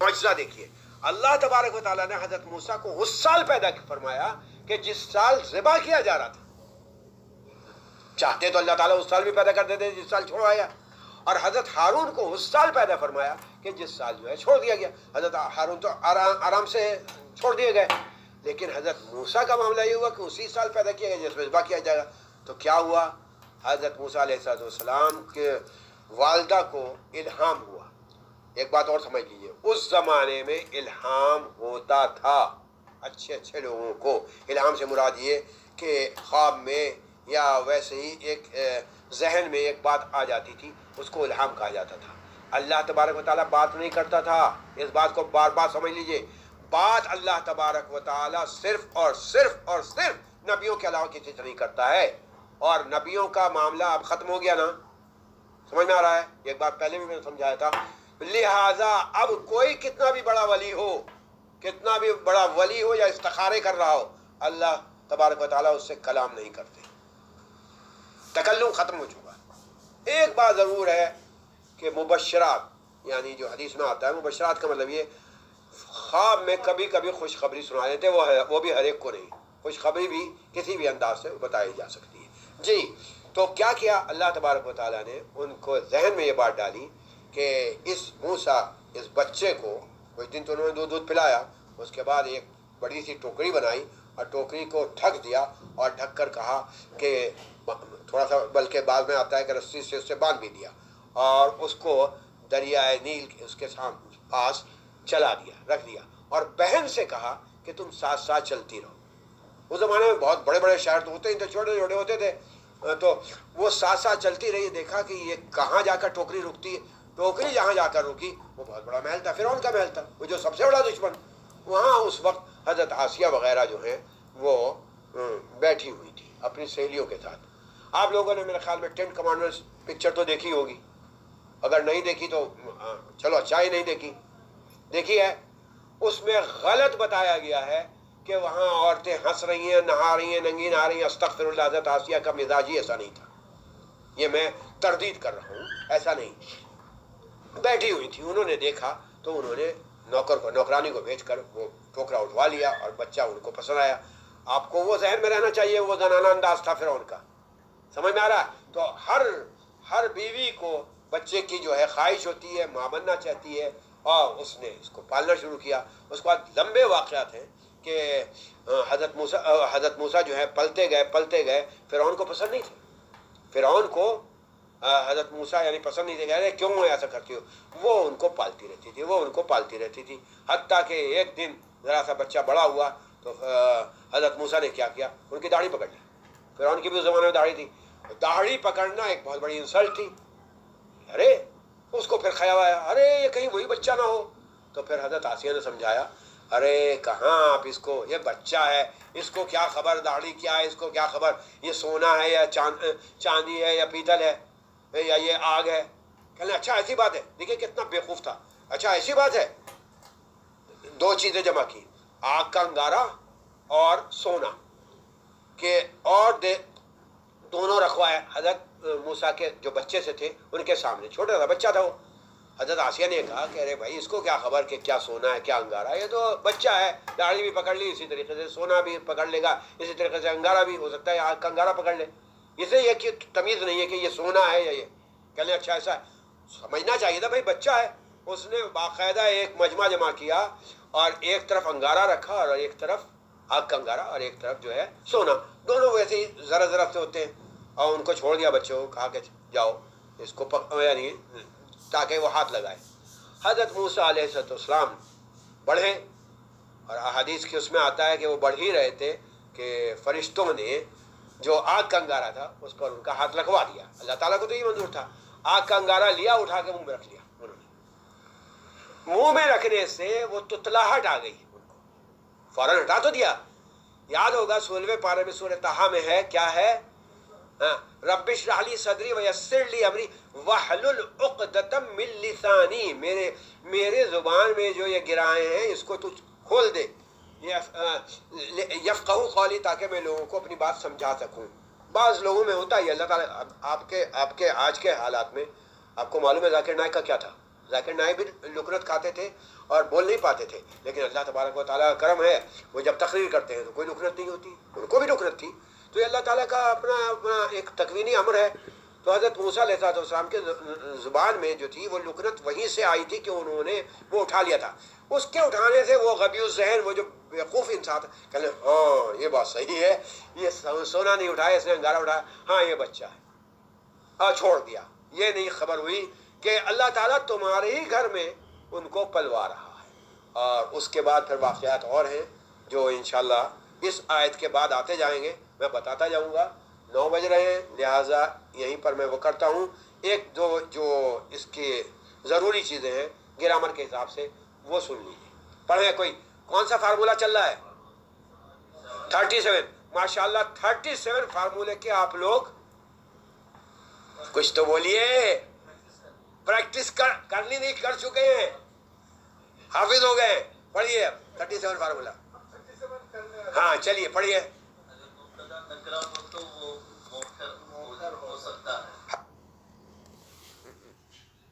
معجزہ دیکھیے۔ اللہ تبارک و تعالیٰ نے حضرت موسیٰ کو اس سال پیدا فرمایا کہ جس سال ذبح کیا جا رہا تھا۔ چاہتے تو اللہ تعالیٰ اس سال بھی پیدا کر دیتے جس سال چھوڑوایا اور حضرت ہارون کو اس سال پیدا فرمایا کہ جس سال جو ہے چھوڑ دیا گیا۔ حضرت ہارون تو آرام آرام سے چھوڑ دیے گئے۔ لیکن حضرت موسیٰ کا معاملہ یہ ہوا کہ اسی سال پیدا کیا گیا جس میں ذبح کیا جائے گا۔ تو کیا ہوا؟ حضرت موسیٰ علیہ السلام کے والدہ کو الہام ہوا۔ ایک بات اور سمجھ لیجیے اس زمانے میں الہام ہوتا تھا۔ اچھے اچھے لوگوں کو الہام سے مراد یہ کہ خواب میں یا ویسے ہی ایک ذہن میں ایک بات آ جاتی تھی، اس کو الہام کہا جاتا تھا۔ اللہ تبارک و تعالیٰ بات نہیں کرتا تھا۔ اس بات کو بار بار سمجھ لیجیے بات اللہ تبارک و تعالیٰ صرف اور صرف اور صرف نبیوں کے علاوہ کسی سے نہیں کرتا ہے۔ اور نبیوں کا معاملہ اب ختم ہو گیا نا۔ سمجھ میں آ رہا ہے؟ ایک بات پہلے بھی میں نے سمجھایا تھا۔ لہذا اب کوئی کتنا بھی بڑا ولی ہو، کتنا بھی بڑا ولی ہو یا استخارے کر رہا ہو، اللہ تبارک و تعالیٰ اس سے کلام نہیں کرتے۔ تکلم ختم ہو چکا ایک بات ضرور ہے کہ مبشرات یعنی جو حدیث میں آتا ہے، مبشرات کا مطلب یہ، خواب میں کبھی کبھی خوشخبری سنا دیتے، وہ ہے، وہ بھی ہر ایک کو نہیں۔ خوشخبری بھی کسی بھی انداز سے بتائی جا سکتی ہے۔ جی تو کیا کیا؟ اللہ تبارک و تعالیٰ نے ان کو ذہن میں یہ بات ڈالی کہ اس موسا اس بچے کو کچھ دن تو انہوں نے دودھ دودھ پلایا، اس کے بعد ایک بڑی سی ٹوکری بنائی اور ٹوکری کو ڈھک دیا اور ڈھک کر کہا کہ تھوڑا سا بلکہ بعد میں آتا ہے کہ رسی سے اس سے باندھ بھی دیا اور اس کو دریائے نیل اس کے سامنے پاس چلا دیا، رکھ دیا اور بہن سے کہا کہ تم ساتھ ساتھ چلتی رہو۔ اس زمانے میں بہت بڑے بڑے شہر تو ہوتے ہی تھے، چھوٹے چھوٹے ہوتے تھے۔ تو وہ ساتھ ساتھ چلتی رہی، دیکھا کہ یہ کہاں جا کر ٹوکری رکتی ہے۔ ٹوکری جہاں جا کر رکی وہ بہت بڑا محل تھا فرعون کا محل تھا وہ جو سب سے بڑا دشمن وہاں اس وقت حضرت آسیہ وغیرہ جو ہیں وہ بیٹھی ہوئی تھی اپنی سہیلیوں کے ساتھ آپ لوگوں نے میرے خیال میں ٹینٹ کمانڈرز پکچر تو دیکھی ہوگی اگر نہیں دیکھی تو چلو اچھا ہی نہیں دیکھی دیکھی ہے اس میں غلط بتایا گیا ہے کہ وہاں عورتیں ہنس رہی ہیں نہا رہی ہیں ننگی نہا رہی ہیں استغفر اللہ حضرت آسیہ کا مزاج ہی ایسا نہیں تھا یہ میں تردید کر رہا ہوں ایسا نہیں بیٹھی ہوئی تھی، انہوں نے دیکھا تو انہوں نے نوکر کو، نوکرانی کو بھیج کر وہ ٹوکرا اٹھوا لیا اور بچہ ان کو پسند آیا۔ آپ کو وہ ذہن میں رہنا چاہیے، وہ زنانہ انداز تھا پھر ان کا۔ سمجھ میں آ رہا ہے؟ تو ہر ہر بیوی کو بچے کی جو ہے خواہش ہوتی ہے، ماں بننا چاہتی ہے، اور اس نے اس کو پالنا شروع کیا۔ اس کے بعد لمبے واقعات ہیں کہ حضرت موسا حضرت موسا جو ہے پلتے گئے پلتے گئے، فرعون کو پسند نہیں تھے۔ فرعون کو حضرت موسا یعنی پسند نہیں تھے کہہ رہے کیوں ایسا کرتی ہو وہ ان کو پالتی رہتی تھی وہ ان کو پالتی رہتی تھی حتیٰ کہ ایک دن ذرا سا بچہ بڑا ہوا تو حضرت موسا نے کیا کیا ان کی داڑھی پکڑ لی فرعون کی بھی اس زمانے میں داڑھی تھی داڑھی پکڑنا ایک بہت بڑی انسلٹ تھی ارے اس کو پھر خیال آیا ارے یہ کہیں وہی بچہ نہ ہو تو پھر حضرت آسیہ نے سمجھایا ارے کہاں آپ اس کو یہ بچہ ہے اس کو کیا خبر داڑھی کیا ہے اس کو کیا خبر یہ سونا ہے یا چاند چاندی ہے یا پیتل ہے یا یہ آگ ہے۔ کہنے اچھا ایسی بات ہے۔ دیکھیے کتنا بیوقوف تھا۔ اچھا ایسی بات ہے۔ دو چیزیں جمع کی۔ آگ کا انگارا اور سونا۔ کہ اور دے، دونوں رکھوائے حضرت موسا کے جو بچے سے تھے، ان کے سامنے۔ چھوٹا تھا بچہ تھا وہ۔ حضرت آسیہ نے کہا کہ ارے بھائی، اس کو کیا خبر کہ کیا سونا ہے، کیا انگارا ہے یہ تو بچہ ہے، داڑھی بھی پکڑ لی اسی طریقے سے۔ سونا بھی پکڑ لے گا، اسی طریقے سے انگارا بھی ہو سکتا ہے، آگ کا انگارا پکڑ لے۔ اسے یہ کہ تمیز نہیں ہے کہ یہ سونا ہے یا یہ کہنے اچھا ایسا ہے۔ سمجھنا چاہیے تھا بھائی، بچہ ہے۔ اس نے باقاعدہ ایک مجمع جمع کیا اور ایک طرف انگارا رکھا اور ایک طرف آگ کا انگارا اور ایک طرف جو ہے سونا۔ دونوں ویسے ہی ذرا ذرا سے ہوتے ہیں۔ اور ان کو چھوڑ دیا بچوں کو، کہا کہ جاؤ، اس کو یعنی تاکہ وہ ہاتھ لگائے۔ حضرت موسیٰ علیہ السلام بڑھے اور احادیث کی اس میں آتا ہے کہ وہ بڑھ ہی رہے تھے کہ فرشتوں نے جو آگ کا انگارا تھا، اس پر ان کا ہاتھ لگوا دیا۔ اللہ تعالیٰ کو تو یہ منظور تھا۔ آگ کا انگارا لیا، اٹھا کے منہ میں رکھ لیا۔ انہوں نے۔ منہ میں رکھنے سے وہ تتلاہٹ آ گئی۔ ان کو فوراً ہٹا تو دیا۔ یاد ہوگا سولہویں پارے میں سورہ تہا میں ہے، کیا ہے؟ ہاں، ربش رحلی صدری ویسر لی امری۔ وحلل عقدتم من لسانی۔ میرے میرے زبان میں جو یہ گرائے ہیں، اس کو تو کھول دے۔ یفقہو قولی تاکہ میں لوگوں کو اپنی بات سمجھا سکوں۔ بعض لوگوں میں ہوتا ہے اللہ تعالیٰ آپ کے آپ کے آج کے حالات میں آپ کو معلوم ہے، ذاکر نائک کا کیا تھا؟ ذاکر نائب بھی لکنت کھاتے تھے اور بول نہیں پاتے تھے، لیکن اللہ تبارک و تعالیٰ کا کرم ہے، وہ جب تقریر کرتے ہیں تو کوئی لکنت نہیں ہوتی، ان کو بھی لکنت تھی۔ تو یہ اللہ تعالیٰ کا اپنا اپنا ایک تکوینی امر ہے۔ تو حضرت موسیٰ علیہ صاحب السلام کے زبان میں جو تھی وہ لکنت وہیں سے آئی تھی کہ انہوں نے وہ اٹھا لیا تھا۔ اس کے اٹھانے سے وہ غبی الذہن، وہ جو بیوقوف انسان تھا کہ ہاں یہ بات صحیح ہے، یہ سونا نہیں اٹھایا، اس نے انگارہ اٹھایا۔ ہاں یہ بچہ ہے۔ ہاں چھوڑ دیا۔ یہ نہیں خبر ہوئی کہ اللہ تعالیٰ تمہارے ہی گھر میں ان کو پلوا رہا ہے۔ اور اس کے بعد پھر واقعات اور ہیں جو انشاءاللہ اس آیت کے بعد آتے جائیں گے۔ میں بتاتا جاؤں گا۔ نو بج رہے ہیں۔ لہٰذا یہیں پر میں وہ کرتا ہوں۔ ایک دو جو اس کی ضروری چیزیں ہیں، گرامر کے حساب سے وہ سن لیجیے پڑھیں کوئی؟ کون سا فارمولہ چل رہا ہے؟ Thirty seven. ماشاء اللہ تھرٹی سیون فارمولے کے آپ لوگ کچھ تو بولیے۔ پریکٹس کر، کرنی نہیں، کر چکے ہیں۔ حافظ ہو گئے۔ پڑھیے تھرٹی سیون فارمولہ ہاں چلیے، پڑھیے۔ سکتا ہے۔